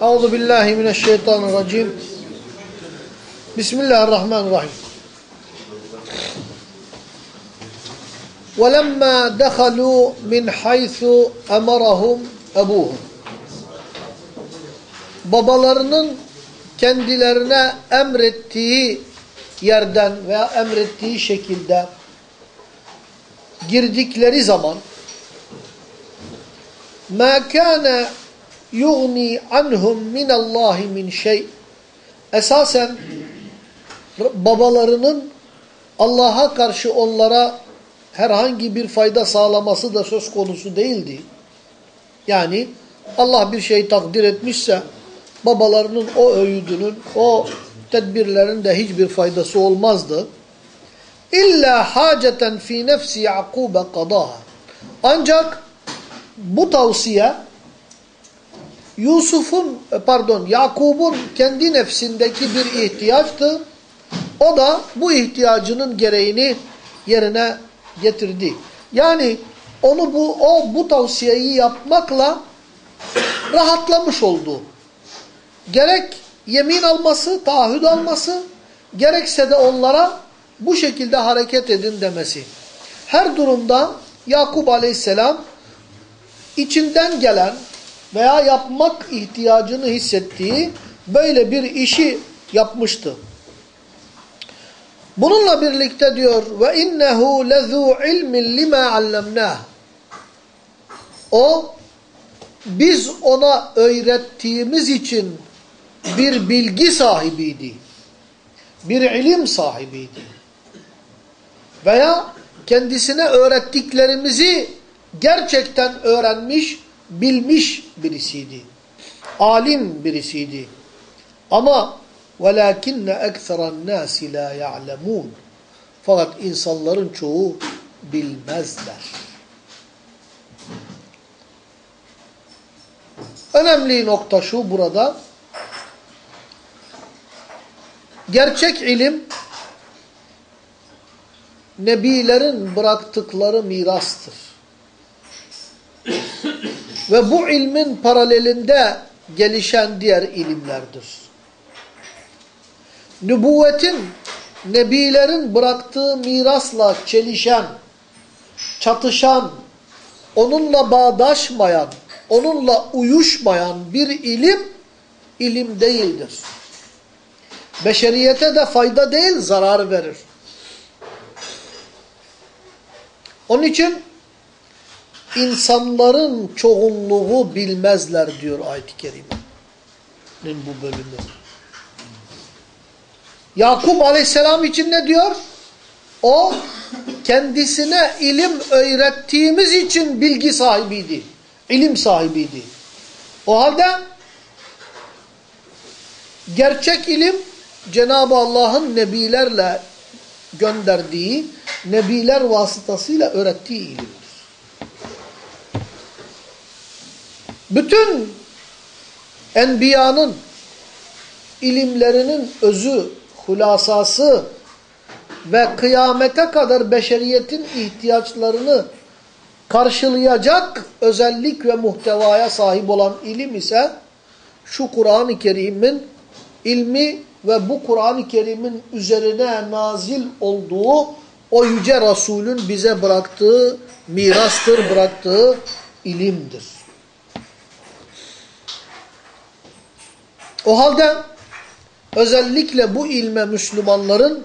Euzu billahi mineşşeytanirracim. Bismillahirrahmanirrahim. وَلَمَّا دَخَلُوا مِنْ حَيْثُ أَمَرَهُمْ أَبُوهُمْ Babalarının kendilerine emrettiği yerden veya emrettiği şekilde girdikleri zaman مَا كَانَ yugni anhum minallahi min şey. Esasen babalarının Allah'a karşı onlara herhangi bir fayda sağlaması da söz konusu değildi. Yani Allah bir şey takdir etmişse babalarının o öğüdünün, o tedbirlerin de hiçbir faydası olmazdı. İlla haceten fi nefsi Yakub'a kadaha. Ancak bu tavsiye Yusuf'un pardon Yakub'un kendi nefsindeki bir ihtiyaçtı. O da bu ihtiyacının gereğini yerine getirdi. Yani onu bu o bu tavsiyeyi yapmakla rahatlamış oldu. Gerek yemin alması, taahhüt alması, gerekse de onlara bu şekilde hareket edin demesi. Her durumda Yakup aleyhisselam içinden gelen veya yapmak ihtiyacını hissettiği böyle bir işi yapmıştı. Bununla birlikte diyor ve innehu lezu ilmin lima allamnah. O biz ona öğrettiğimiz için bir bilgi sahibiydi. Bir ilim sahibiydi. Veya kendisine öğrettiklerimizi gerçekten öğrenmiş, bilmiş birisiydi. Alim birisiydi. Ama وَلَاكِنَّ اَكْثَرَ النَّاسِ لَا يَعْلَمُونَ Fakat insanların çoğu bilmezler. Önemli nokta şu burada. Gerçek ilim nebilerin bıraktıkları mirastır. Ve bu ilmin paralelinde gelişen diğer ilimlerdir. Nübüvvetin, nebilerin bıraktığı mirasla çelişen, çatışan, onunla bağdaşmayan, onunla uyuşmayan bir ilim, ilim değildir. Beşeriyete de fayda değil, zarar verir. Onun için insanların çoğunluğu bilmezler diyor ayet-i kerimenin bu bölümü. Yakup aleyhisselam için ne diyor? O kendisine ilim öğrettiğimiz için bilgi sahibiydi. İlim sahibiydi. O halde gerçek ilim Cenab-ı Allah'ın nebilerle gönderdiği, nebiler vasıtasıyla öğrettiği ilimdir. Bütün enbiyanın ilimlerinin özü, hulasası ve kıyamete kadar beşeriyetin ihtiyaçlarını karşılayacak özellik ve muhtevaya sahip olan ilim ise şu Kur'an-ı Kerim'in ilmi ve bu Kur'an-ı Kerim'in üzerine nazil olduğu o yüce Resulün bize bıraktığı mirastır, bıraktığı ilimdir. O halde özellikle bu ilme Müslümanların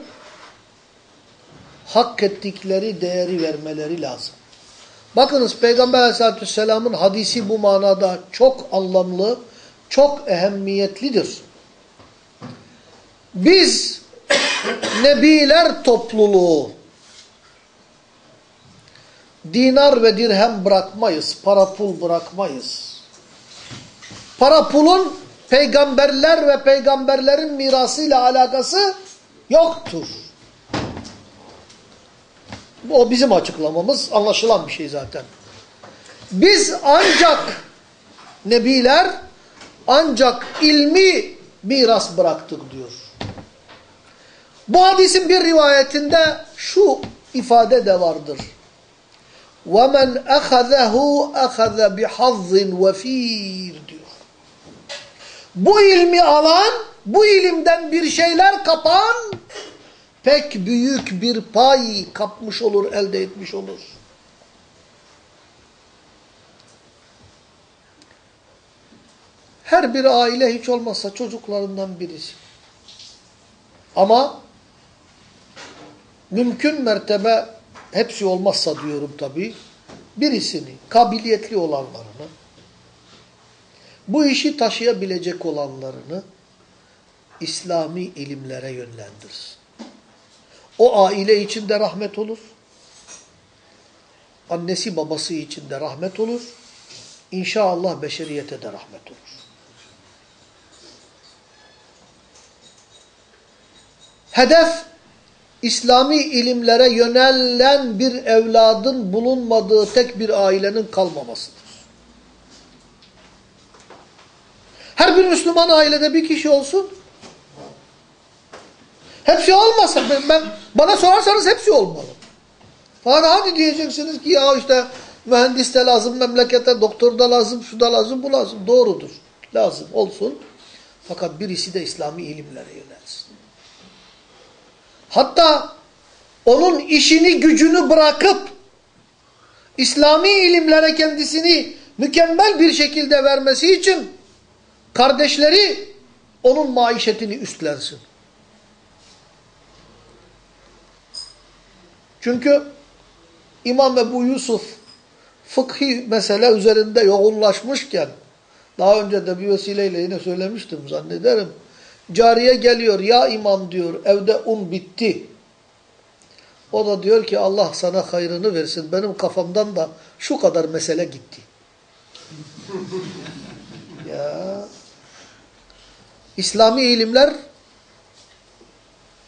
hak ettikleri değeri vermeleri lazım. Bakınız Peygamber aleyhissalatü vesselamın hadisi bu manada çok anlamlı, çok ehemmiyetlidir. Biz nebiler topluluğu dinar ve dirhem bırakmayız, para pul bırakmayız. Para pulun peygamberler ve peygamberlerin mirasıyla alakası yoktur. O bizim açıklamamız anlaşılan bir şey zaten. Biz ancak nebiler ancak ilmi miras bıraktık diyor. Bu hadisin bir rivayetinde şu ifade de vardır. وَمَنْ أَخَذَهُ أَخَذَ بِحَظٍ وَف۪يرٍ diyor. bu ilmi alan, bu ilimden bir şeyler kapan, pek büyük bir pay kapmış olur, elde etmiş olur. Her bir aile hiç olmazsa çocuklarından birisi. Ama mümkün mertebe hepsi olmazsa diyorum tabii birisini, kabiliyetli olanlarını, bu işi taşıyabilecek olanlarını İslami ilimlere yönlendirsin. O aile içinde rahmet olur. Annesi babası içinde rahmet olur. İnşallah beşeriyete de rahmet olur. Hedef İslami ilimlere yönelen bir evladın bulunmadığı tek bir ailenin kalmamasıdır. Her bir Müslüman ailede bir kişi olsun. Hepsi olmasa ben, ben bana sorarsanız hepsi olmalı. Falan hadi diyeceksiniz ki ya işte mühendis de lazım, memlekete doktor da lazım, şu da lazım, bu lazım. Doğrudur. Lazım olsun. Fakat birisi de İslami ilimlere yönelsin. Hatta onun işini gücünü bırakıp İslami ilimlere kendisini mükemmel bir şekilde vermesi için kardeşleri onun maişetini üstlensin. Çünkü İmam Ebu Yusuf fıkhi mesele üzerinde yoğunlaşmışken daha önce de bir vesileyle yine söylemiştim zannederim. Cariye geliyor ya imam diyor evde un bitti. O da diyor ki Allah sana hayrını versin. Benim kafamdan da şu kadar mesele gitti. Ya İslami ilimler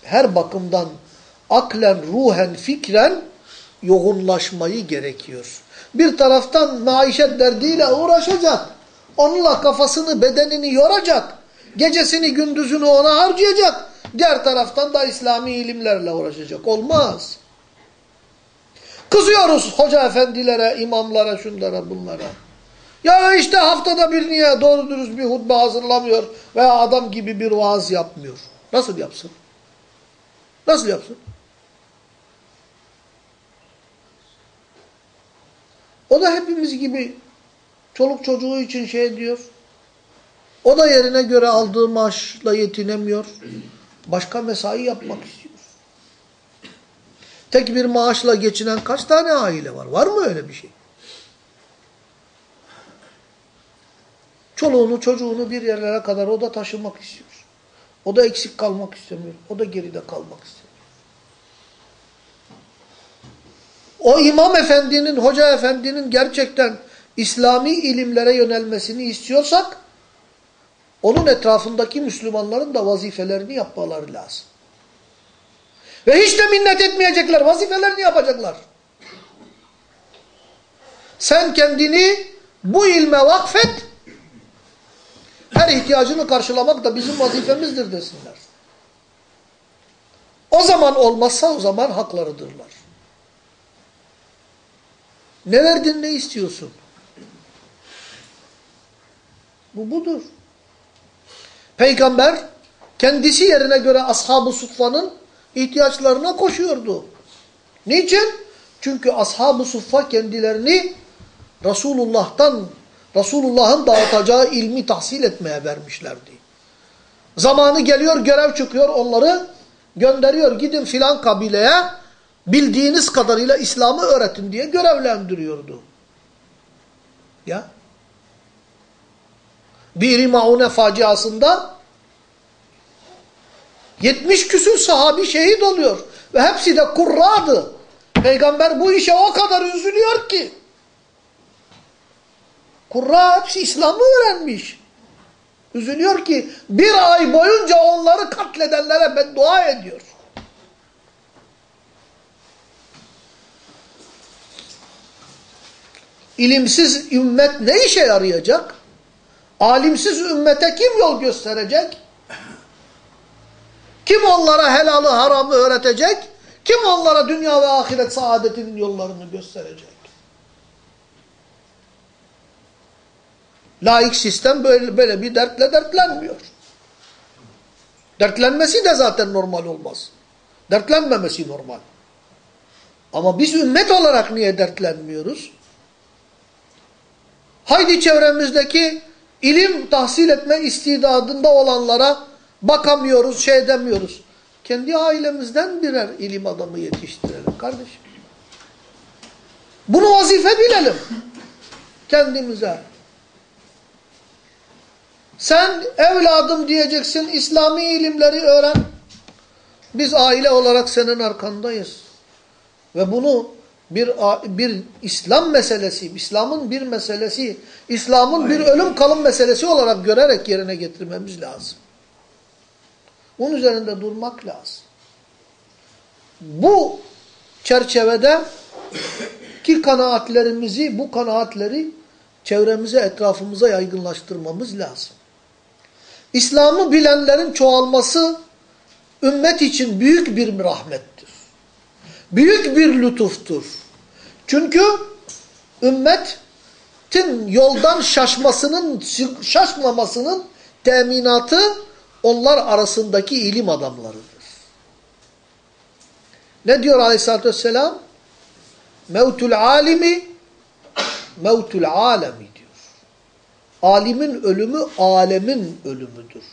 her bakımdan aklen, ruhen, fikren yoğunlaşmayı gerekiyor. Bir taraftan maişet derdiyle uğraşacak. Onunla kafasını, bedenini yoracak. Gecesini, gündüzünü ona harcayacak. Diğer taraftan da İslami ilimlerle uğraşacak. Olmaz. Kızıyoruz hoca efendilere, imamlara, şunlara, bunlara. Ya işte haftada bir niye doğru dürüst bir hutbe hazırlamıyor veya adam gibi bir vaaz yapmıyor. Nasıl yapsın? Nasıl yapsın? O da hepimiz gibi çoluk çocuğu için şey diyor. O da yerine göre aldığı maaşla yetinemiyor. Başka mesai yapmak istiyor. Tek bir maaşla geçinen kaç tane aile var? Var mı öyle bir şey? Çoluğunu çocuğunu bir yerlere kadar o da taşımak istiyor. O da eksik kalmak istemiyor. O da geride kalmak istemiyor. O imam efendinin, hoca efendinin gerçekten İslami ilimlere yönelmesini istiyorsak, onun etrafındaki Müslümanların da vazifelerini yapmaları lazım. Ve hiç de minnet etmeyecekler, vazifelerini yapacaklar. Sen kendini bu ilme vakfet, ihtiyacını karşılamak da bizim vazifemizdir desinler. O zaman olmazsa o zaman haklarıdırlar. Ne verdin ne istiyorsun? Bu budur. Peygamber kendisi yerine göre ashab-ı ihtiyaçlarına koşuyordu. Niçin? Çünkü ashab-ı kendilerini Resulullah'tan, Resulullah'ın dağıtacağı ilmi tahsil etmeye vermişlerdi. Zamanı geliyor, görev çıkıyor, onları gönderiyor. Gidin filan kabileye bildiğiniz kadarıyla İslam'ı öğretin diye görevlendiriyordu. Ya. Bir Maune faciasında 70 küsür sahabi şehit oluyor. Ve hepsi de kurradı. Peygamber bu işe o kadar üzülüyor ki. Kurra hepsi İslam'ı öğrenmiş. Üzülüyor ki bir ay boyunca onları katledenlere beddua ediyor. İlimsiz ümmet ne işe yarayacak? Alimsiz ümmete kim yol gösterecek? Kim onlara helalı haramı öğretecek? Kim onlara dünya ve ahiret saadetinin yollarını gösterecek? Laik sistem böyle, böyle bir dertle dertlenmiyor. Dertlenmesi de zaten normal olmaz. Dertlenmemesi normal. Ama biz ümmet olarak niye dertlenmiyoruz? Haydi çevremizdeki ilim tahsil etme istidadında olanlara bakamıyoruz, şey edemiyoruz. Kendi ailemizden birer ilim adamı yetiştirelim kardeşim. Bunu vazife bilelim. Kendimize. Sen evladım diyeceksin, İslami ilimleri öğren. Biz aile olarak senin arkandayız. Ve bunu bir bir İslam meselesi, İslam'ın bir meselesi, İslam'ın bir ölüm kalım meselesi olarak görerek yerine getirmemiz lazım. Bunun üzerinde durmak lazım. Bu çerçevede ki kanaatlerimizi, bu kanaatleri çevremize, etrafımıza yaygınlaştırmamız lazım. İslam'ı bilenlerin çoğalması ümmet için büyük bir rahmettir. Büyük bir lütuftur. Çünkü ümmetin yoldan şaşmasının, şaşmamasının teminatı onlar arasındaki ilim adamlarıdır. Ne diyor aleyhissalatü vesselam? Mevtul alimi mevtul alemi. Alimin ölümü alemin ölümüdür.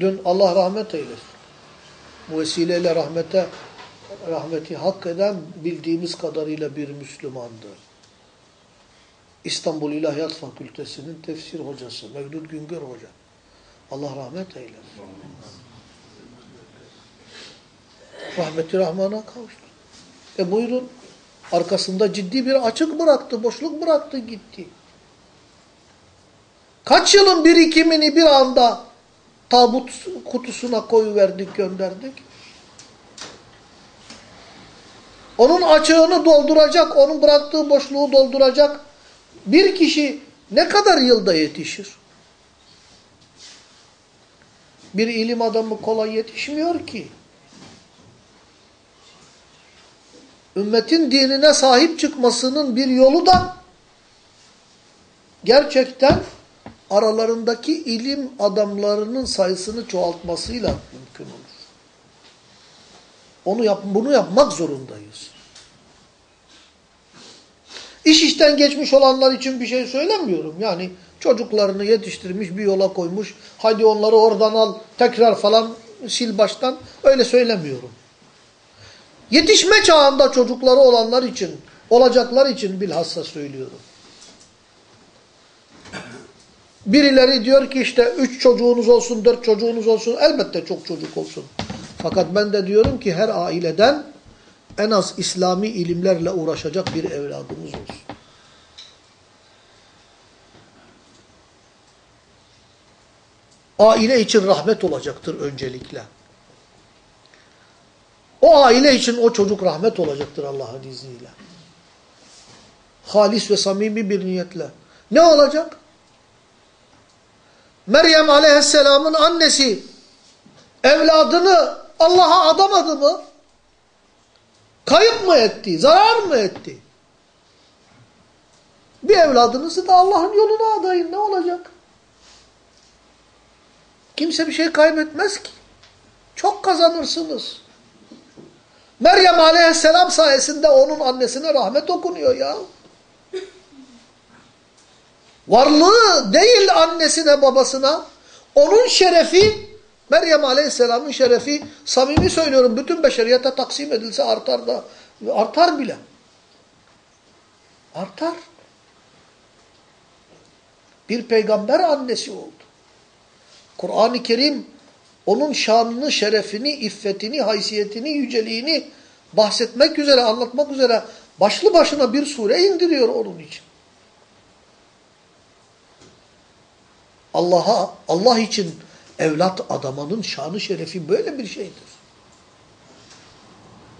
Dün Allah rahmet eylesin. Bu vesileyle rahmete rahmeti hak eden bildiğimiz kadarıyla bir Müslümandı. İstanbul İlahiyat Fakültesi'nin tefsir hocası Mevlüt Güngör Hoca. Allah rahmet eylesin. Rahmeti Rahman'a kavuştu. E buyurun. Arkasında ciddi bir açık bıraktı, boşluk bıraktı gitti. Kaç yılın birikimini bir anda tabut kutusuna koyuverdik, gönderdik. Onun açığını dolduracak, onun bıraktığı boşluğu dolduracak bir kişi ne kadar yılda yetişir? Bir ilim adamı kolay yetişmiyor ki. Ümmetin dinine sahip çıkmasının bir yolu da gerçekten aralarındaki ilim adamlarının sayısını çoğaltmasıyla mümkün olur. Onu yap, bunu yapmak zorundayız. İş işten geçmiş olanlar için bir şey söylemiyorum. Yani çocuklarını yetiştirmiş, bir yola koymuş. Hadi onları oradan al, tekrar falan sil baştan. Öyle söylemiyorum. Yetişme çağında çocukları olanlar için, olacaklar için bilhassa söylüyorum. Birileri diyor ki işte üç çocuğunuz olsun, dört çocuğunuz olsun. Elbette çok çocuk olsun. Fakat ben de diyorum ki her aileden en az İslami ilimlerle uğraşacak bir evladımız olsun. Aile için rahmet olacaktır öncelikle. O aile için o çocuk rahmet olacaktır Allah'ın izniyle. Halis ve samimi bir niyetle. Ne olacak? Meryem aleyhisselamın annesi evladını Allah'a adamadı mı? Kayıp mı etti? Zarar mı etti? Bir evladınızı da Allah'ın yoluna adayın. Ne olacak? Kimse bir şey kaybetmez ki. Çok kazanırsınız. Meryem aleyhisselam sayesinde onun annesine rahmet okunuyor ya. Varlığı değil annesine babasına. Onun şerefi, Meryem aleyhisselamın şerefi, samimi söylüyorum bütün beşeriyete taksim edilse artar da, artar bile. Artar. Bir peygamber annesi oldu. Kur'an-ı Kerim onun şanını, şerefini, iffetini, haysiyetini, yüceliğini bahsetmek üzere, anlatmak üzere başlı başına bir sure indiriyor onun için. Allah'a, Allah için evlat adamanın şanı şerefi böyle bir şeydir.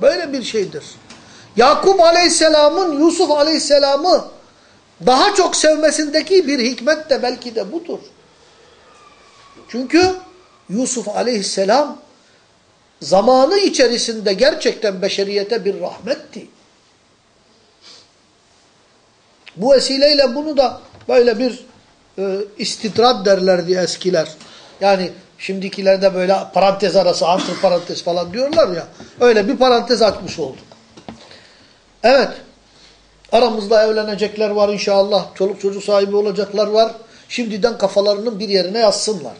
Böyle bir şeydir. Yakup aleyhisselamın Yusuf aleyhisselamı daha çok sevmesindeki bir hikmet de belki de budur. Çünkü Yusuf aleyhisselam zamanı içerisinde gerçekten beşeriyete bir rahmetti. Bu vesileyle bunu da böyle bir e, istidrat derlerdi eskiler. Yani şimdikilerde böyle parantez arası, antiparantez falan diyorlar ya. Öyle bir parantez açmış olduk. Evet. Aramızda evlenecekler var inşallah. Çoluk çocuk sahibi olacaklar var. Şimdiden kafalarının bir yerine yazsınlar.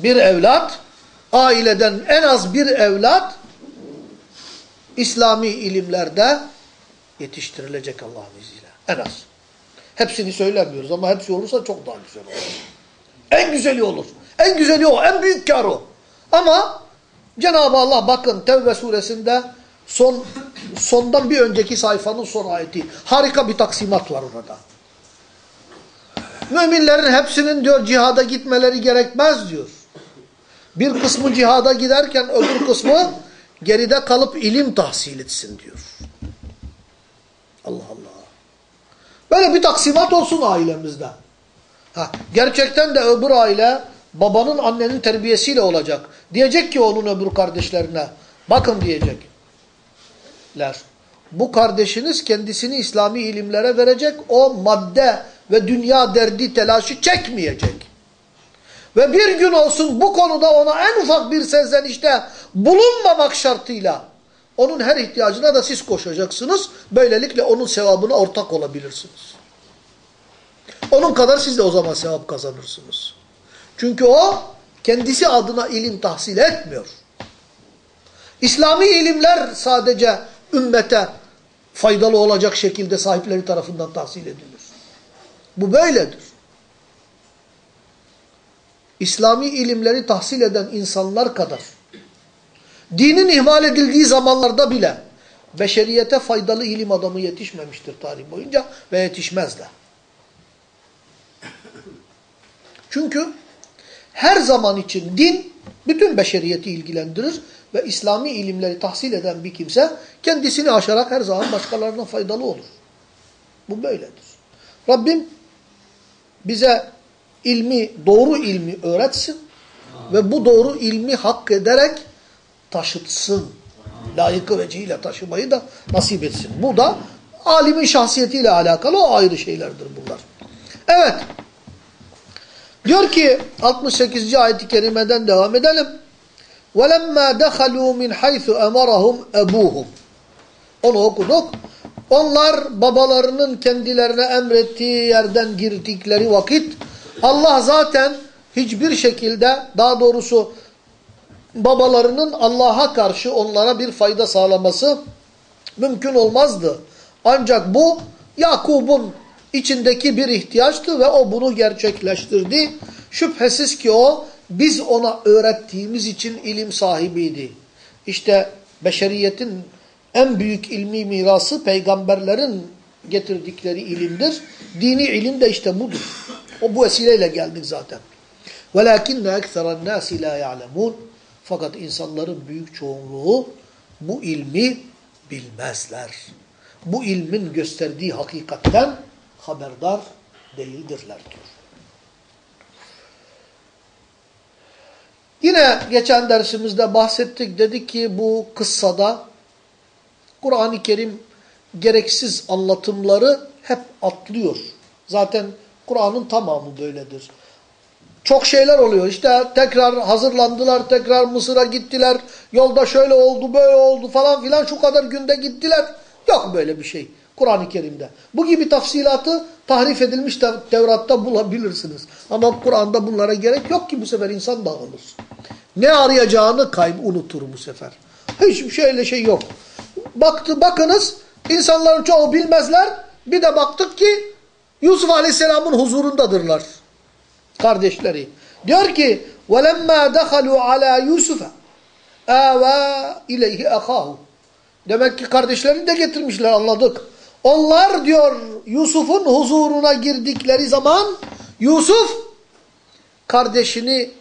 Bir evlat, aileden en az bir evlat İslami ilimlerde yetiştirilecek Allah'ın izniyle. En az. Hepsini söylemiyoruz ama hepsi olursa çok daha güzel olur. En güzeli olur. En güzeli o. En büyük kar o. Ama Cenab-ı Allah bakın Tevbe suresinde son sondan bir önceki sayfanın son ayeti. Harika bir taksimat var orada. Müminlerin hepsinin diyor cihada gitmeleri gerekmez diyor. Bir kısmı cihada giderken öbür kısmı geride kalıp ilim tahsil etsin diyor. Allah Allah. Böyle bir taksimat olsun ailemizde. Ha, gerçekten de öbür aile babanın annenin terbiyesiyle olacak. Diyecek ki onun öbür kardeşlerine bakın diyecekler. Bu kardeşiniz kendisini İslami ilimlere verecek. O madde ve dünya derdi telaşı çekmeyecek. Ve bir gün olsun bu konuda ona en ufak bir serzenişte bulunmamak şartıyla onun her ihtiyacına da siz koşacaksınız. Böylelikle onun sevabına ortak olabilirsiniz. Onun kadar siz de o zaman sevap kazanırsınız. Çünkü o kendisi adına ilim tahsil etmiyor. İslami ilimler sadece ümmete faydalı olacak şekilde sahipleri tarafından tahsil edilir. Bu böyledir. İslami ilimleri tahsil eden insanlar kadar dinin ihmal edildiği zamanlarda bile beşeriyete faydalı ilim adamı yetişmemiştir tarih boyunca ve yetişmez de. Çünkü her zaman için din bütün beşeriyeti ilgilendirir ve İslami ilimleri tahsil eden bir kimse kendisini aşarak her zaman başkalarına faydalı olur. Bu böyledir. Rabbim bize ilmi, doğru ilmi öğretsin ve bu doğru ilmi hak ederek taşıtsın. Layıkı vecihiyle taşımayı da nasip etsin. Bu da alimin şahsiyetiyle alakalı o ayrı şeylerdir bunlar. Evet. Diyor ki 68. ayet-i kerimeden devam edelim. وَلَمَّا دَخَلُوا مِنْ حَيْثُ اَمَرَهُمْ اَبُوهُمْ Onu okuduk. Onlar babalarının kendilerine emrettiği yerden girdikleri vakit Allah zaten hiçbir şekilde daha doğrusu babalarının Allah'a karşı onlara bir fayda sağlaması mümkün olmazdı. Ancak bu Yakub'un içindeki bir ihtiyaçtı ve o bunu gerçekleştirdi. Şüphesiz ki o biz ona öğrettiğimiz için ilim sahibiydi. İşte beşeriyetin en büyük ilmi mirası peygamberlerin getirdikleri ilimdir. Dini ilim de işte budur. O bu vesileyle geldik zaten. وَلَاكِنَّ اَكْثَرَ النَّاسِ لَا يَعْلَمُونَ Fakat insanların büyük çoğunluğu bu ilmi bilmezler. Bu ilmin gösterdiği hakikatten haberdar değildirler diyor. Yine geçen dersimizde bahsettik. Dedik ki bu kıssada Kur'an-ı Kerim gereksiz anlatımları hep atlıyor. Zaten Kur'an'ın tamamı böyledir. Çok şeyler oluyor. İşte tekrar hazırlandılar, tekrar Mısır'a gittiler. Yolda şöyle oldu, böyle oldu falan filan şu kadar günde gittiler. Yok böyle bir şey Kur'an-ı Kerim'de. Bu gibi tafsilatı tahrif edilmiş Tevrat'ta bulabilirsiniz. Ama Kur'an'da bunlara gerek yok ki bu sefer insan dağılır. Ne arayacağını kayb unutur bu sefer. Hiçbir şeyle şey yok. Baktı, bakınız insanların çoğu bilmezler. Bir de baktık ki Yusuf Aleyhisselam'ın huzurundadırlar. Kardeşleri. Diyor ki وَلَمَّا دَخَلُوا عَلَى يُوسُفَ اَوَا اِلَيْهِ اَخَاهُ Demek ki kardeşlerini de getirmişler anladık. Onlar diyor Yusuf'un huzuruna girdikleri zaman Yusuf kardeşini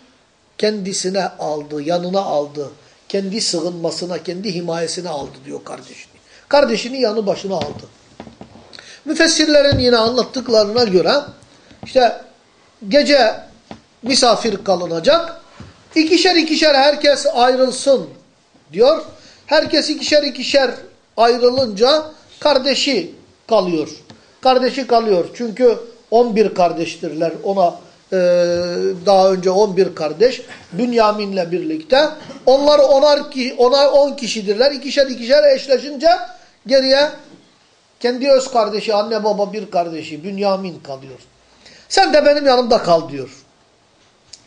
kendisine aldı, yanına aldı. Kendi sığınmasına, kendi himayesine aldı diyor kardeşini. Kardeşini yanı başına aldı. Müfessirlerin yine anlattıklarına göre işte gece misafir kalınacak. İkişer ikişer herkes ayrılsın diyor. Herkes ikişer ikişer ayrılınca kardeşi kalıyor. kardeşi kalıyor. Çünkü 11 kardeştirler. Ona e, daha önce 11 kardeş Bünyamin'le birlikte. Onlar onar ki onar 10 kişidirler. İkişer ikişer eşleşince geriye kendi öz kardeşi, anne baba bir kardeşi Bünyamin kalıyor. Sen de benim yanımda kal diyor.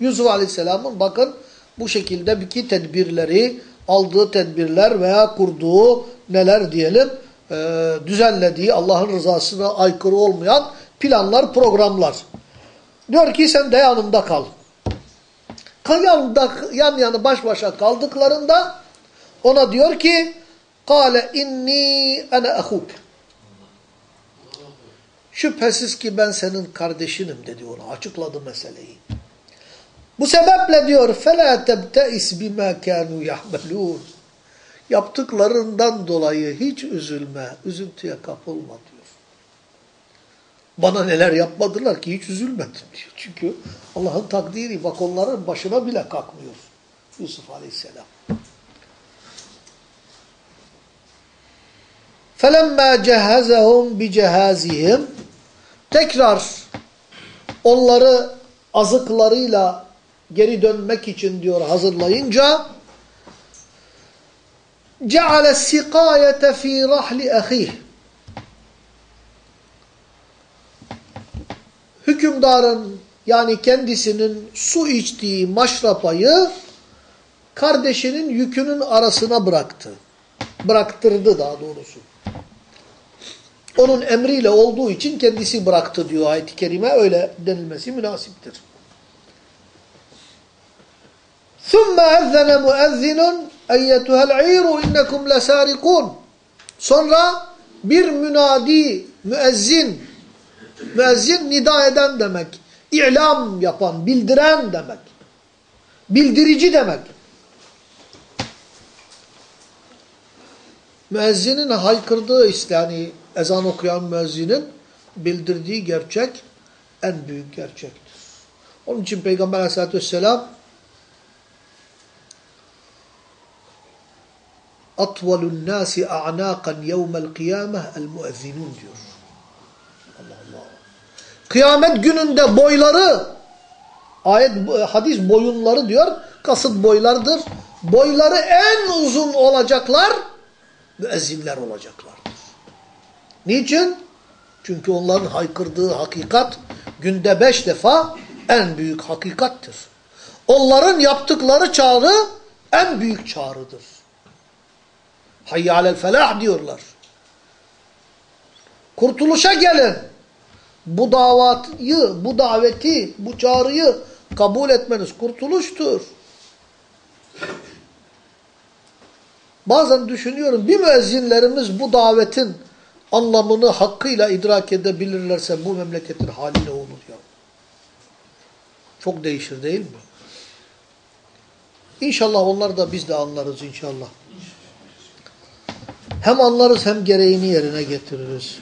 Yusuf Aleyhisselam'ın bakın bu şekilde iki tedbirleri, aldığı tedbirler veya kurduğu neler diyelim, e, düzenlediği Allah'ın rızasına aykırı olmayan planlar, programlar. Diyor ki sen de yanımda kal. Yanında, yan yana baş başa kaldıklarında ona diyor ki Kale inni ana ahuk. Şüphesiz ki ben senin kardeşinim dedi ona. Açıkladı meseleyi. Bu sebeple diyor فَلَا تَبْتَئِسْ بِمَا كَانُوا يَحْمَلُونَ Yaptıklarından dolayı hiç üzülme, üzüntüye kapılma diyor. Bana neler yapmadılar ki hiç üzülmedim diyor. Çünkü Allah'ın takdiri bak onların başına bile kalkmıyor Yusuf Aleyhisselam. فَلَمَّا جَهَزَهُمْ بِجَهَازِهِمْ tekrar onları azıklarıyla geri dönmek için diyor hazırlayınca ceale sikayete fi rahli ahih hükümdarın yani kendisinin su içtiği maşrapayı kardeşinin yükünün arasına bıraktı. Bıraktırdı daha doğrusu Onun emriyle olduğu için kendisi bıraktı diyor ayet-i kerime. Öyle denilmesi münasiptir. ثُمَّ اَذَّنَ مُؤَذِّنٌ اَيَّتُهَا الْعِيرُ اِنَّكُمْ لَسَارِقُونَ Sonra bir münadi, müezzin, müezzin nida eden demek. İ'lam yapan, bildiren demek. Bildirici demek. Müezzinin haykırdığı işte yani ezan okuyan müezzinin bildirdiği gerçek en büyük gerçektir. Onun için Peygamber aleyhissalatü vesselam atvalun nasi a'nakan yevmel kıyameh el müezzinun diyor. Allah Allah. Kıyamet gününde boyları ayet hadis boyunları diyor. Kasıt boylardır. Boyları en uzun olacaklar müezzinler olacaklardır. Niçin? Çünkü onların haykırdığı hakikat günde beş defa en büyük hakikattir. Onların yaptıkları çağrı en büyük çağrıdır. Hayyâlel felah diyorlar. Kurtuluşa gelin. Bu davatı, bu daveti, bu çağrıyı kabul etmeniz kurtuluştur. Bazen düşünüyorum bir müezzinlerimiz bu davetin anlamını hakkıyla idrak edebilirlerse bu memleketin hali ne olur ya? Çok değişir değil mi? İnşallah onlar da biz de anlarız inşallah. Hem anlarız hem gereğini yerine getiririz.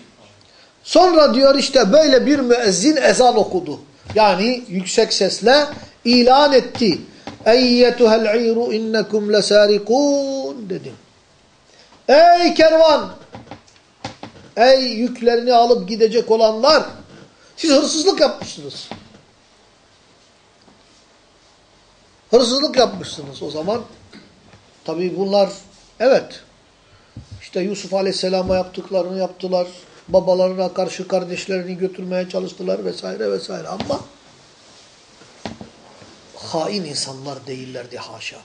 Sonra diyor işte böyle bir müezzin ezan okudu. Yani yüksek sesle ilan etti. Eyyetuhel iru innekum lesarikun dedi. Ey kervan! Ey yüklerini alıp gidecek olanlar! Siz hırsızlık yapmışsınız. Hırsızlık yapmışsınız o zaman. Tabii bunlar evet işte Yusuf Aleyhisselam'a yaptıklarını yaptılar. Babalarına karşı kardeşlerini götürmeye çalıştılar vesaire vesaire ama hain insanlar değillerdi haşa.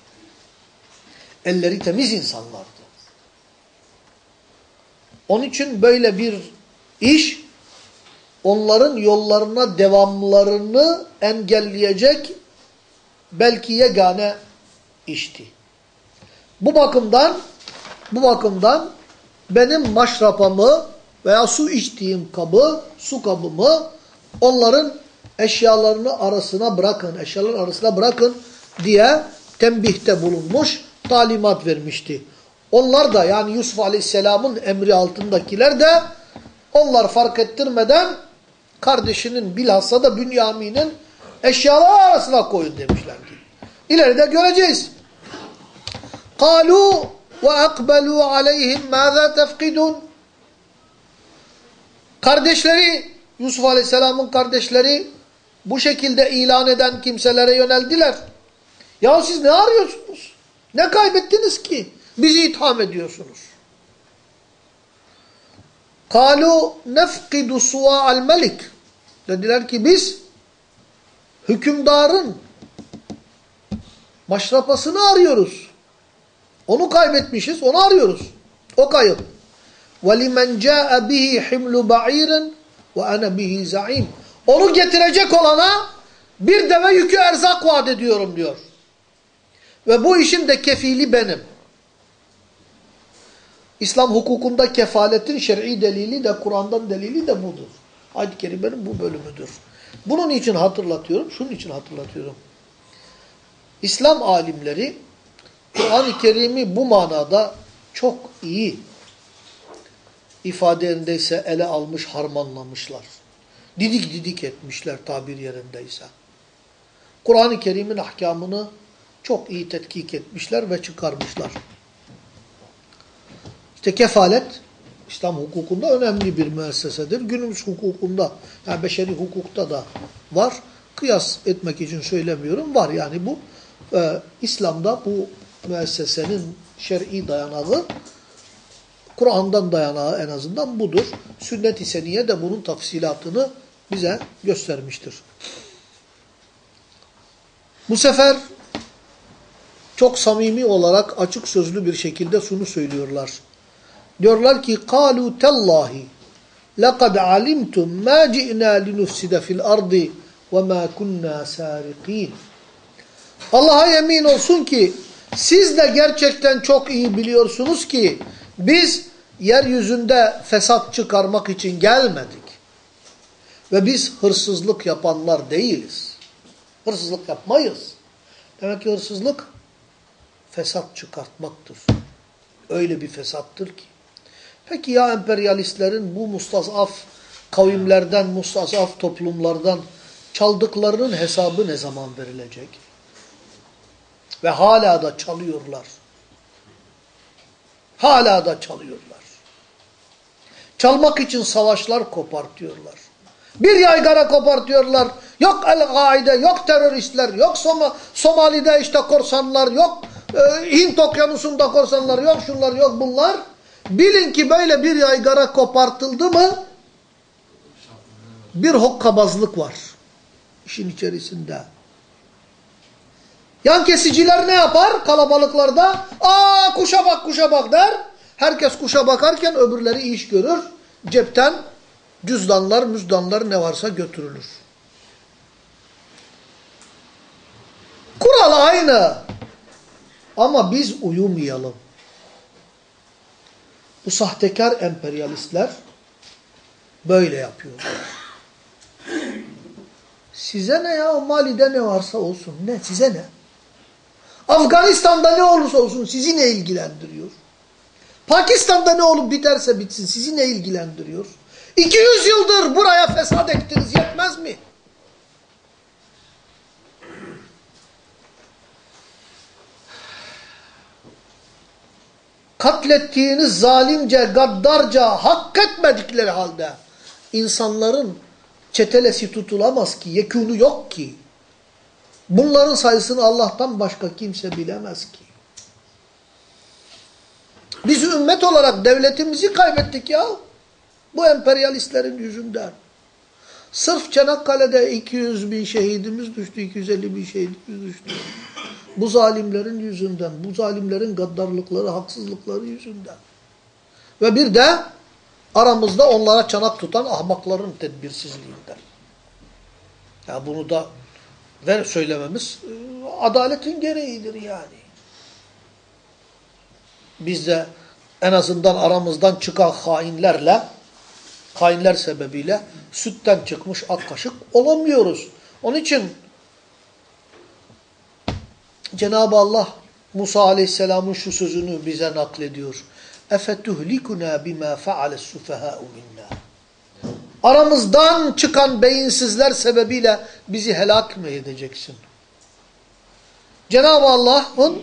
Elleri temiz insanlardı. Onun için böyle bir iş onların yollarına devamlarını engelleyecek belki yegane işti. Bu bakımdan bu bakımdan benim maşrapamı veya su içtiğim kabı, su kabımı onların eşyalarını arasına bırakın, eşyaların arasına bırakın diye tembihte bulunmuş, talimat vermişti. Onlar da yani Yusuf Aleyhisselam'ın emri altındakiler de onlar fark ettirmeden kardeşinin bilhassa da Bünyamin'in eşyaları arasına koyun demişlerdi. İleride göreceğiz. قَالُوا وَاَقْبَلُوا عَلَيْهِمْ مَاذَا تَفْقِدُونَ Kardeşleri, Yusuf Aleyhisselam'ın kardeşleri bu şekilde ilan eden kimselere yöneldiler. Ya siz ne arıyorsunuz? Ne kaybettiniz ki? Bizi itham ediyorsunuz. Kalu nefkidu suva'al melik. Dediler ki biz hükümdarın maşrapasını arıyoruz. Onu kaybetmişiz, onu arıyoruz. O kayıp. وَلِمَنْ جَاءَ بِهِ حِمْلُ بَعِيرٍ وَاَنَا بِهِ زَعِيمٍ Onu getirecek olana bir deve yükü erzak vaat ediyorum diyor. Ve bu işin de kefili benim. İslam hukukunda kefaletin şer'i delili de Kur'an'dan delili de budur. Ayet-i Kerime'nin bu bölümüdür. Bunun için hatırlatıyorum, şunun için hatırlatıyorum. İslam alimleri Kur'an-ı Kerim'i bu manada çok iyi ifade yerindeyse ele almış, harmanlamışlar. Didik didik etmişler tabir yerindeyse. Kur'an-ı Kerim'in ahkamını çok iyi tetkik etmişler ve çıkarmışlar. İşte kefalet İslam hukukunda önemli bir müessesedir. Günümüz hukukunda yani beşeri hukukta da var. Kıyas etmek için söylemiyorum. Var yani bu e, İslam'da bu müessesenin şer'i dayanağı Kur'an'dan dayanağı en azından budur. Sünnet-i Seniye de bunun tafsilatını bize göstermiştir. Bu sefer çok samimi olarak açık sözlü bir şekilde şunu söylüyorlar. Diyorlar ki قَالُوا تَاللّٰهِ لَقَدْ عَلِمْتُمْ مَا جِئْنَا لِنُفْسِدَ فِي الْأَرْضِ وَمَا كُنَّا سَارِقِينَ Allah'a yemin olsun ki siz de gerçekten çok iyi biliyorsunuz ki biz yeryüzünde fesat çıkarmak için gelmedik. Ve biz hırsızlık yapanlar değiliz. Hırsızlık yapmayız. Demek ki hırsızlık fesat çıkartmaktır. Öyle bir fesattır ki. Peki ya emperyalistlerin bu mustazaf kavimlerden, mustazaf toplumlardan çaldıklarının hesabı ne zaman verilecek? Ve hala da çalıyorlar. Hala da çalıyorlar. Çalmak için savaşlar kopartıyorlar. Bir yaygara kopartıyorlar. Yok El-Gaide, yok teröristler, yok Soma Somali'de işte korsanlar, yok e, Hint okyanusunda korsanlar, yok şunlar, yok bunlar. Bilin ki böyle bir yaygara kopartıldı mı bir hokkabazlık var işin içerisinde. Yan kesiciler ne yapar kalabalıklarda? Aa kuşa bak kuşa bak der. Herkes kuşa bakarken öbürleri iş görür. Cepten cüzdanlar, müzdanlar ne varsa götürülür. Kural aynı. Ama biz uyumayalım. Bu sahtekar emperyalistler böyle yapıyorlar. Size ne ya? Mali'de ne varsa olsun. Ne? Size ne? Afganistan'da ne olursa olsun sizi ne ilgilendiriyor? Pakistan'da ne olup biterse bitsin sizi ne ilgilendiriyor? 200 yıldır buraya fesat ettiniz yetmez mi? Katlettiğiniz zalimce, gaddarca, hak etmedikleri halde insanların çetelesi tutulamaz ki, yekûnu yok ki. Bunların sayısını Allah'tan başka kimse bilemez ki. Biz ümmet olarak devletimizi kaybettik ya. Bu emperyalistlerin yüzünden. Sırf Çanakkale'de 200 bin şehidimiz düştü, 250 bin şehidimiz düştü. Bu zalimlerin yüzünden, bu zalimlerin gaddarlıkları, haksızlıkları yüzünden. Ve bir de aramızda onlara çanak tutan ahmakların tedbirsizliğinden. Ya bunu da ver söylememiz e, adaletin gereğidir yani. Biz de en azından aramızdan çıkan hainlerle, hainler sebebiyle sütten çıkmış ak kaşık olamıyoruz. Onun için Cenab-ı Allah Musa Aleyhisselam'ın şu sözünü bize naklediyor. اَفَتُهْلِكُنَا بِمَا فَعَلَ السُّفَهَاءُ مِنَّا Aramızdan çıkan beyinsizler sebebiyle bizi helak mı edeceksin? Cenab-ı Allah'ın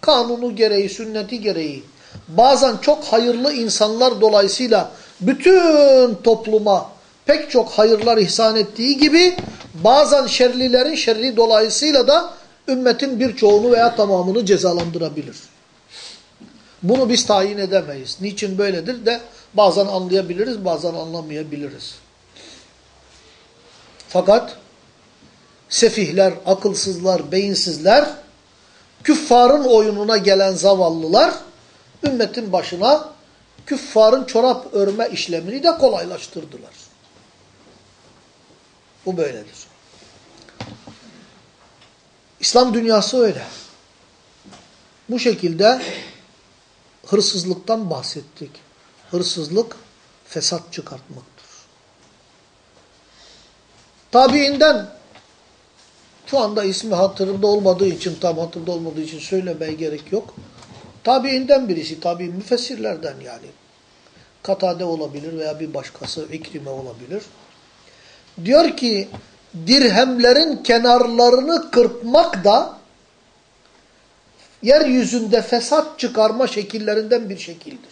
kanunu gereği, sünneti gereği bazen çok hayırlı insanlar dolayısıyla bütün topluma pek çok hayırlar ihsan ettiği gibi bazen şerlilerin şerri dolayısıyla da ümmetin birçoğunu veya tamamını cezalandırabilir. Bunu biz tayin edemeyiz. Niçin böyledir de bazen anlayabiliriz, bazen anlamayabiliriz. Fakat sefihler, akılsızlar, beyinsizler, küffarın oyununa gelen zavallılar, ümmetin başına küffarın çorap örme işlemini de kolaylaştırdılar. Bu böyledir. İslam dünyası öyle. Bu şekilde hırsızlıktan bahsettik. Hırsızlık fesat çıkartmaktır. Tabiinden şu anda ismi hatırımda olmadığı için, tam hatırımda olmadığı için söylemeye gerek yok. Tabiinden birisi, tabi müfessirlerden yani. Katade olabilir veya bir başkası, ikrime olabilir. Diyor ki, dirhemlerin kenarlarını kırpmak da yeryüzünde fesat çıkarma şekillerinden bir şekildir.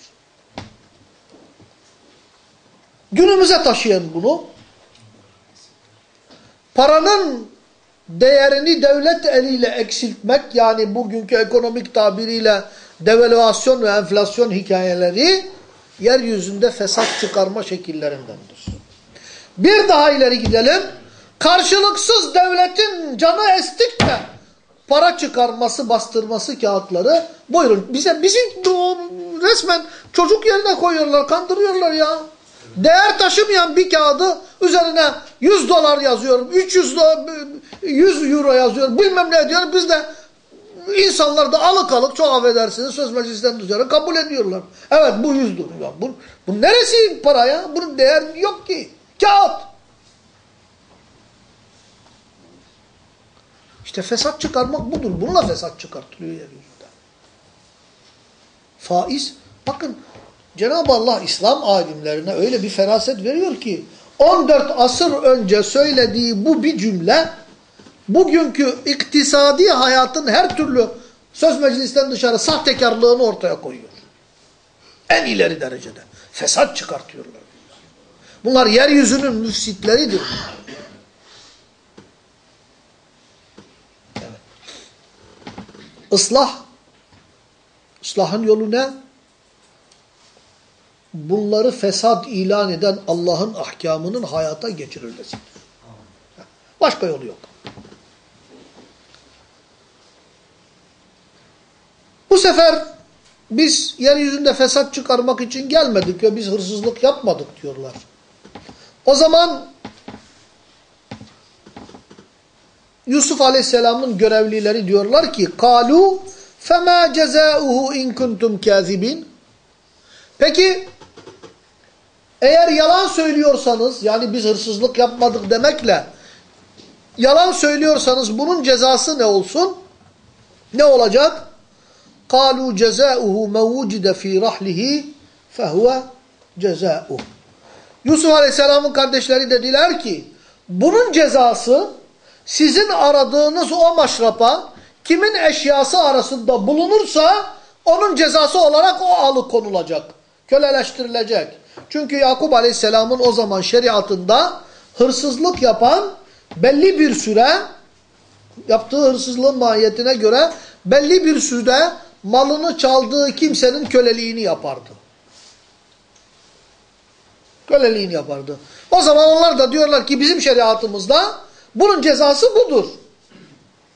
Günümüze taşıyan bunu, paranın değerini devlet eliyle eksiltmek, yani bugünkü ekonomik tabiriyle devalüasyon ve enflasyon hikayeleri, yeryüzünde fesat çıkarma şekillerindendir. Bir daha ileri gidelim. Karşılıksız devletin canı estikçe para çıkarması, bastırması kağıtları buyurun bize bizi resmen çocuk yerine koyuyorlar, kandırıyorlar ya. Değer taşımayan bir kağıdı üzerine 100 dolar yazıyor, 300 100 euro yazıyor, bilmem ne diyor. Biz de insanlar da alık alık çok affedersiniz söz meclisten üzere kabul ediyorlar. Evet bu 100 dolar. Bu, bu neresi para ya? Bunun değer yok ki. Kağıt. İşte fesat çıkarmak budur. Bununla fesat çıkartılıyor yeryüzünde. Faiz. Bakın Cenab-ı Allah İslam alimlerine öyle bir feraset veriyor ki 14 asır önce söylediği bu bir cümle bugünkü iktisadi hayatın her türlü söz meclisten dışarı sahtekarlığını ortaya koyuyor. En ileri derecede. Fesat çıkartıyorlar. Bunlar yeryüzünün müfsitleridir. Evet. Islah. Islahın yolu ne? Bunları fesat ilan eden Allah'ın ahkamının hayata geçirilmesidir. Başka yolu yok. Bu sefer biz yeryüzünde fesat çıkarmak için gelmedik ve biz hırsızlık yapmadık diyorlar. O zaman Yusuf Aleyhisselam'ın görevlileri diyorlar ki kalu fema cezauhu in kuntum kazibin Peki eğer yalan söylüyorsanız yani biz hırsızlık yapmadık demekle yalan söylüyorsanız bunun cezası ne olsun? Ne olacak? قالوا جزاؤه من وجد في رحله فهو جزاؤه Yusuf Aleyhisselam'ın kardeşleri dediler ki bunun cezası sizin aradığınız o maşrapa kimin eşyası arasında bulunursa onun cezası olarak o alıkonulacak. Köleleştirilecek. Çünkü Yakup Aleyhisselam'ın o zaman şeriatında hırsızlık yapan belli bir süre yaptığı hırsızlığın mahiyetine göre belli bir süre malını çaldığı kimsenin köleliğini yapardı. Köleliğini yapardı. O zaman onlar da diyorlar ki bizim şeriatımızda bunun cezası budur.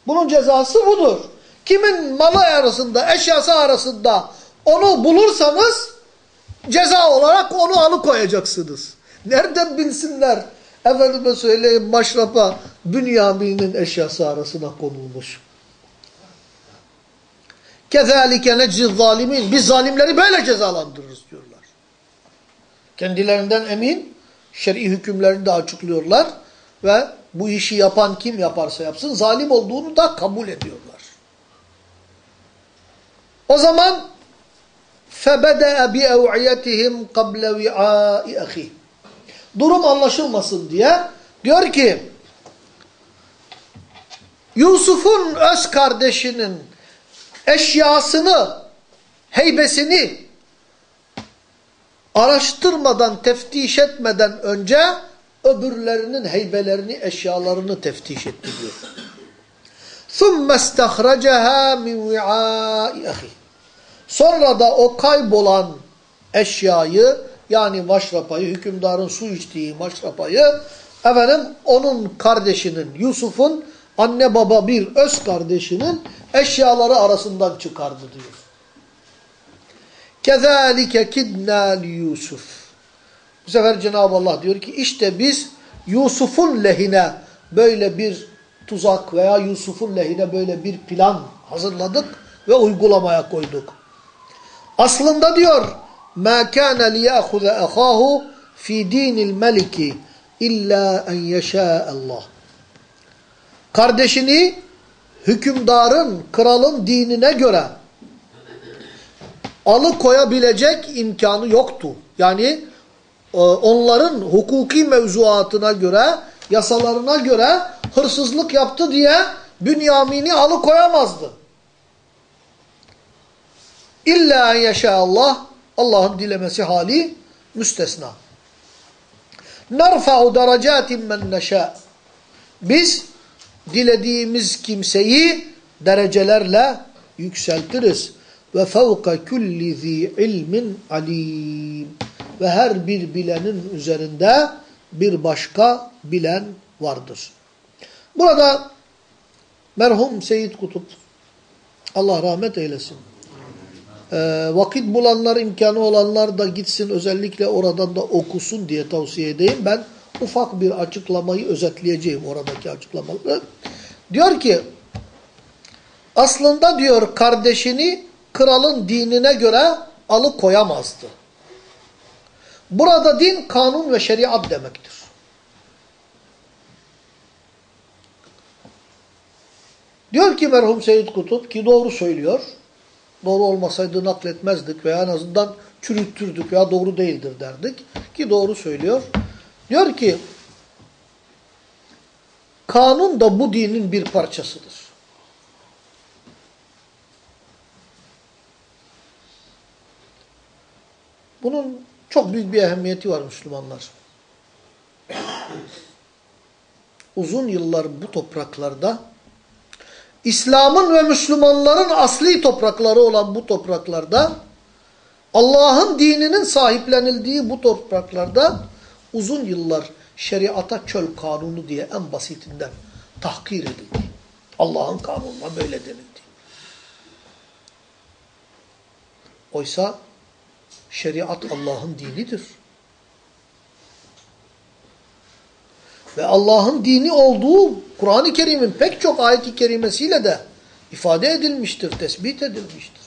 Bunun cezası budur. Kimin malı arasında, eşyası arasında onu bulursanız ceza olarak onu alıkoyacaksınız. Nereden bilsinler? Efendime söyleyeyim maşrapa Bünyamin'in eşyası arasına konulmuş. Kezalike neczi zalimin. Biz zalimleri böyle cezalandırırız diyorlar. Kendilerinden emin, şer'i hükümlerini de açıklıyorlar ve bu işi yapan kim yaparsa yapsın zalim olduğunu da kabul ediyorlar. O zaman فَبَدَأَ بِاَوْعِيَتِهِمْ قَبْلَ وِعَاءِ اَخِيهِ Durum anlaşılmasın diye diyor ki Yusuf'un öz kardeşinin eşyasını, heybesini araştırmadan, teftiş etmeden önce öbürlerinin heybelerini, eşyalarını teftiş etti diyor. ثُمَّ اسْتَخْرَجَهَا مِنْ وِعَاءِ اَخِي Sonra da o kaybolan eşyayı yani maşrapayı, hükümdarın su içtiği maşrapayı efendim onun kardeşinin Yusuf'un anne baba bir öz kardeşinin eşyaları arasından çıkardı diyor. كَذَٰلِكَ كِدْنَا Yusuf. Bu sefer Cenab-ı Allah diyor ki işte biz Yusuf'un lehine böyle bir tuzak veya Yusuf'un lehine böyle bir plan hazırladık ve uygulamaya koyduk. Aslında diyor مَا كَانَ لِيَأْخُذَ أَخَاهُ فِي دِينِ الْمَلِكِ اِلَّا اَنْ يَشَاءَ اللّٰهِ Kardeşini hükümdarın, kralın dinine göre alıkoyabilecek imkanı yoktu. Yani e, onların hukuki mevzuatına göre, yasalarına göre hırsızlık yaptı diye Bünyamin'i alıkoyamazdı. İlla en Allah Allah'ın dilemesi hali müstesna. Narfa'u derecatin men neşâ. Biz dilediğimiz kimseyi derecelerle yükseltiriz. Ve fevka kulli zi ilmin alim. Ve her bir bilenin üzerinde bir başka bilen vardır. Burada merhum Seyyid Kutup Allah rahmet eylesin e, vakit bulanlar, imkanı olanlar da gitsin özellikle oradan da okusun diye tavsiye edeyim. Ben ufak bir açıklamayı özetleyeceğim oradaki açıklamaları. Diyor ki aslında diyor kardeşini kralın dinine göre alıkoyamazdı. Burada din kanun ve şeriat demektir. Diyor ki merhum Seyyid Kutup ki doğru söylüyor doğru olmasaydı nakletmezdik veya en azından çürüttürdük veya doğru değildir derdik. Ki doğru söylüyor. Diyor ki kanun da bu dinin bir parçasıdır. Bunun çok büyük bir ehemmiyeti var Müslümanlar. Uzun yıllar bu topraklarda İslam'ın ve Müslümanların asli toprakları olan bu topraklarda, Allah'ın dininin sahiplenildiği bu topraklarda uzun yıllar şeriata çöl kanunu diye en basitinden tahkir edildi. Allah'ın kanununa böyle denildi. Oysa şeriat Allah'ın dinidir. Ve Allah'ın dini olduğu Kur'an-ı Kerim'in pek çok ayet-i kerimesiyle de ifade edilmiştir, tespit edilmiştir.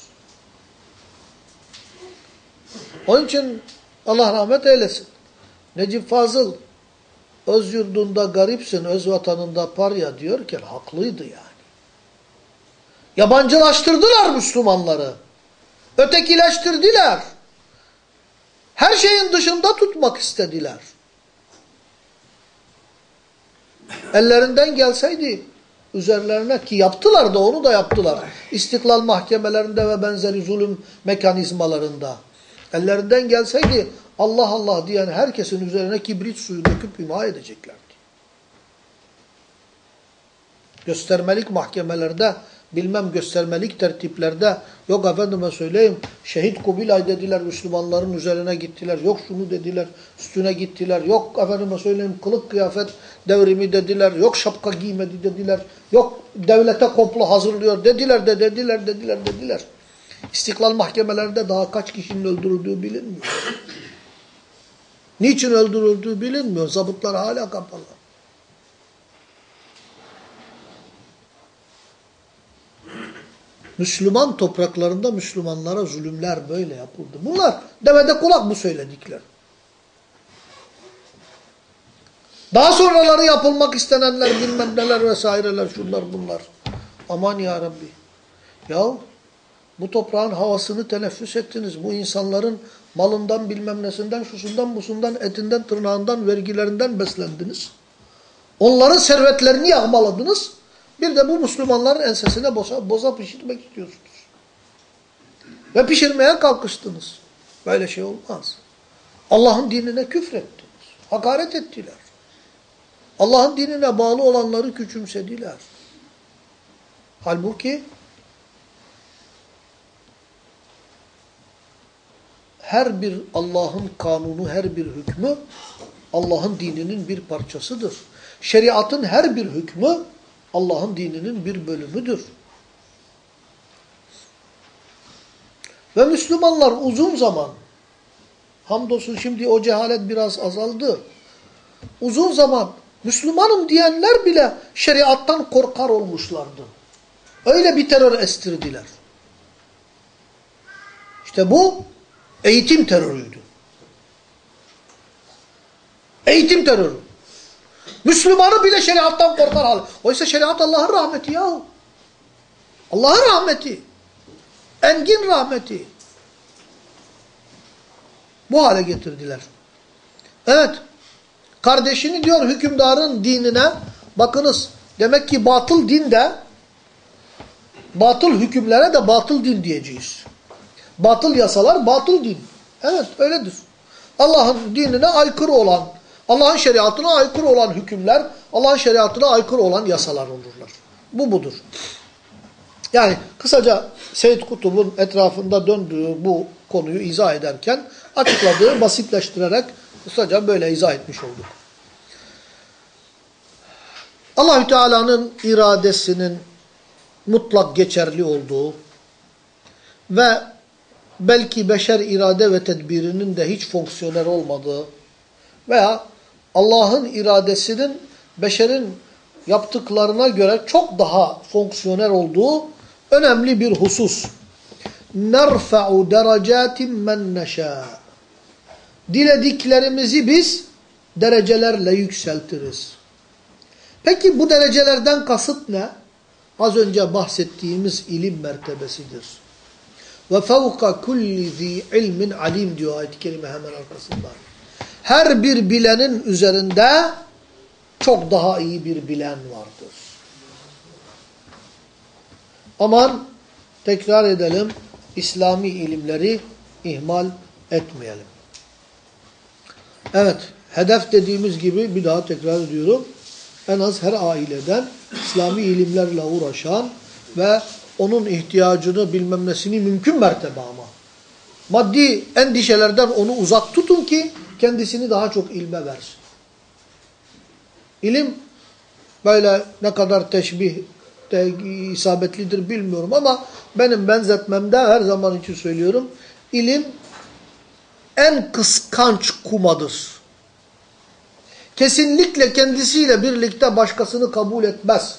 Onun için Allah rahmet eylesin. Necip Fazıl öz yurdunda garipsin, öz vatanında parya diyorken haklıydı yani. Yabancılaştırdılar Müslümanları. Ötekileştirdiler. Her şeyin dışında tutmak istediler. Ellerinden gelseydi üzerlerine ki yaptılar da onu da yaptılar. İstiklal mahkemelerinde ve benzeri zulüm mekanizmalarında. Ellerinden gelseydi Allah Allah diyen herkesin üzerine kibrit suyu döküp hima edeceklerdi. Göstermelik mahkemelerde bilmem göstermelik tertiplerde yok efendime söyleyeyim şehit Kubilay dediler Müslümanların üzerine gittiler. Yok şunu dediler üstüne gittiler. Yok efendime söyleyeyim kılık kıyafet devrimi dediler. Yok şapka giymedi dediler. Yok devlete komplo hazırlıyor dediler de dediler dediler dediler. İstiklal mahkemelerinde daha kaç kişinin öldürüldüğü bilinmiyor. Niçin öldürüldüğü bilinmiyor. Zabıtlar hala kapalı. Müslüman topraklarında Müslümanlara zulümler böyle yapıldı. Bunlar devede kulak bu söyledikler. Daha sonraları yapılmak istenenler bilmem neler vesaireler şunlar bunlar. Aman ya Rabbi. Ya bu toprağın havasını teneffüs ettiniz. Bu insanların malından bilmem nesinden, şusundan, busundan, etinden, tırnağından, vergilerinden beslendiniz. Onların servetlerini yağmaladınız. Bir de bu Müslümanların ensesine boza, boza pişirmek istiyorsunuz. Ve pişirmeye kalkıştınız. Böyle şey olmaz. Allah'ın dinine küfrettiler. Hakaret ettiler. Allah'ın dinine bağlı olanları küçümsediler. Halbuki her bir Allah'ın kanunu, her bir hükmü Allah'ın dininin bir parçasıdır. Şeriatın her bir hükmü Allah'ın dininin bir bölümüdür. Ve Müslümanlar uzun zaman, hamdolsun şimdi o cehalet biraz azaldı. Uzun zaman Müslümanım diyenler bile şeriattan korkar olmuşlardı. Öyle bir terör estirdiler. İşte bu eğitim terörüydü. Eğitim terörü. Müslümanı bile şeriattan korkar hal. Oysa şeriat Allah'ın rahmeti yahu. Allah'ın rahmeti. Engin rahmeti. Bu hale getirdiler. Evet. Kardeşini diyor hükümdarın dinine bakınız demek ki batıl din de batıl hükümlere de batıl din diyeceğiz. Batıl yasalar batıl din. Evet öyledir. Allah'ın dinine aykırı olan, Allah'ın şeriatına aykırı olan hükümler, Allah'ın şeriatına aykırı olan yasalar olurlar. Bu budur. Yani kısaca Seyyid Kutub'un etrafında döndüğü bu konuyu izah ederken açıkladığı basitleştirerek kısaca böyle izah etmiş olduk. Allahü Teala'nın iradesinin mutlak geçerli olduğu ve belki beşer irade ve tedbirinin de hiç fonksiyonel olmadığı veya Allah'ın iradesinin beşerin yaptıklarına göre çok daha fonksiyonel olduğu önemli bir husus. نَرْفَعُ دَرَجَاتٍ مَنْ نَشَاءُ Dilediklerimizi biz derecelerle yükseltiriz. Peki bu derecelerden kasıt ne? Az önce bahsettiğimiz ilim mertebesidir. Ve fevka kulli zi ilmin alim diyor ayet-i kerime hemen arkasında. Her bir bilenin üzerinde çok daha iyi bir bilen vardır. Aman tekrar edelim İslami ilimleri ihmal etmeyelim. Evet, hedef dediğimiz gibi bir daha tekrar ediyorum. En az her aileden İslami ilimlerle uğraşan ve onun ihtiyacını bilmem nesini mümkün mertebe ama. Maddi endişelerden onu uzak tutun ki kendisini daha çok ilme versin. İlim böyle ne kadar teşbih isabetlidir bilmiyorum ama benim benzetmemde her zaman için söylüyorum. İlim en kıskanç kumadır. Kesinlikle kendisiyle birlikte başkasını kabul etmez.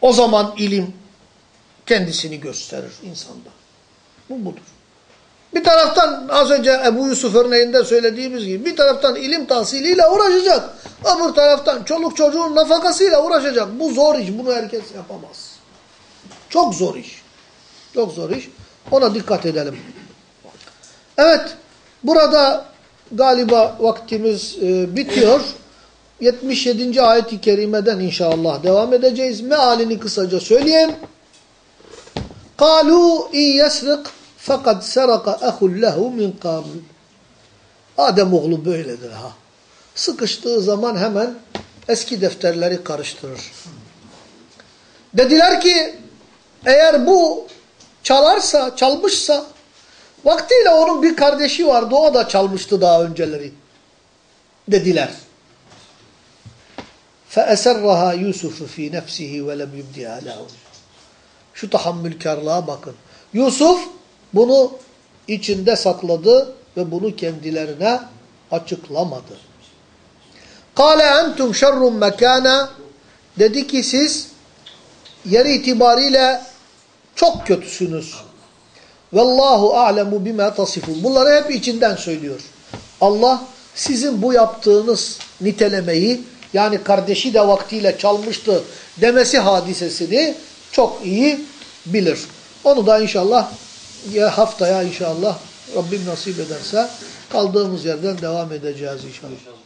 O zaman ilim kendisini gösterir insanda. Bu budur. Bir taraftan az önce Ebu Yusuf örneğinde söylediğimiz gibi bir taraftan ilim tahsiliyle uğraşacak. Öbür taraftan çoluk çocuğun nafakasıyla uğraşacak. Bu zor iş. Bunu herkes yapamaz. Çok zor iş. Çok zor iş. Ona dikkat edelim. Evet. Burada galiba vaktimiz e, bitiyor. 77. ayet-i kerimeden inşallah devam edeceğiz. Mealini kısaca söyleyeyim. قَالُوا اِنْ يَسْرِقْ fakat seraka ehul lehu min kabl. Adem oğlu böyledir ha. Sıkıştığı zaman hemen eski defterleri karıştırır. Dediler ki eğer bu çalarsa, çalmışsa vaktiyle onun bir kardeşi vardı o da çalmıştı daha önceleri. Dediler. فَأَسَرَّهَا يُوسُفُ ف۪ي نَفْسِهِ وَلَمْ يُبْدِهَا لَهُ Şu tahammülkarlığa bakın. Yusuf bunu içinde sakladı ve bunu kendilerine açıklamadı. Kale entum şerrun mekana dedi ki siz yer itibariyle çok kötüsünüz. Vallahu a'lemu bima tasifun. Bunları hep içinden söylüyor. Allah sizin bu yaptığınız nitelemeyi yani kardeşi de vaktiyle çalmıştı demesi hadisesini çok iyi bilir. Onu da inşallah ya haftaya inşallah Rabbim nasip ederse kaldığımız yerden devam edeceğiz inşallah.